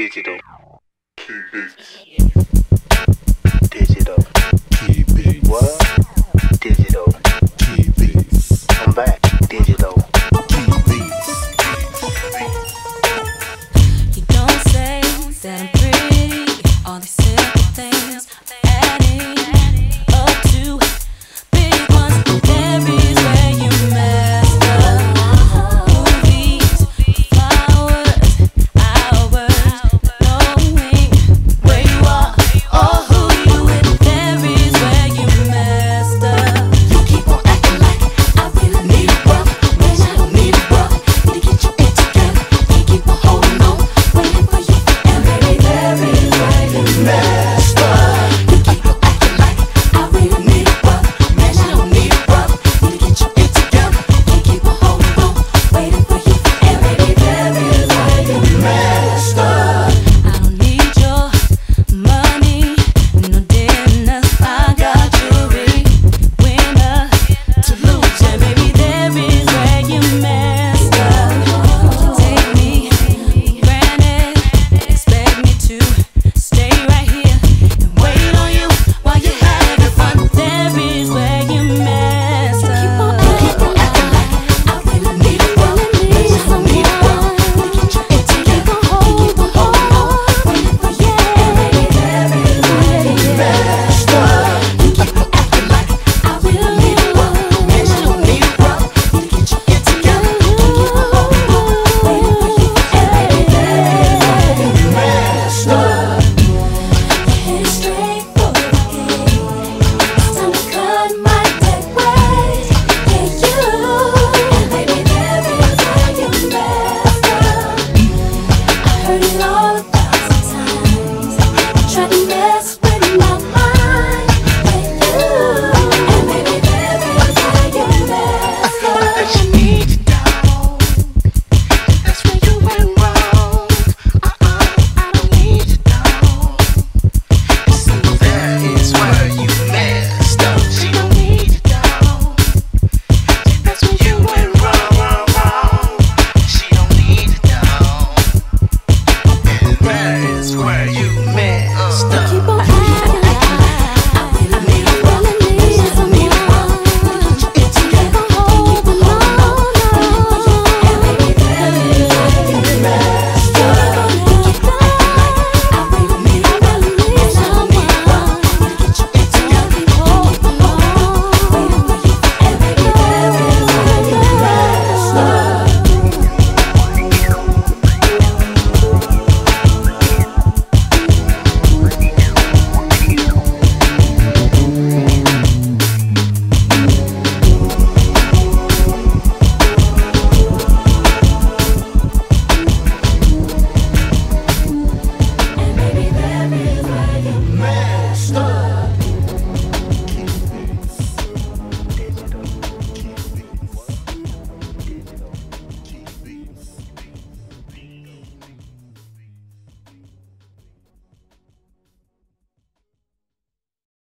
digital. Keep it digital. Keep it what?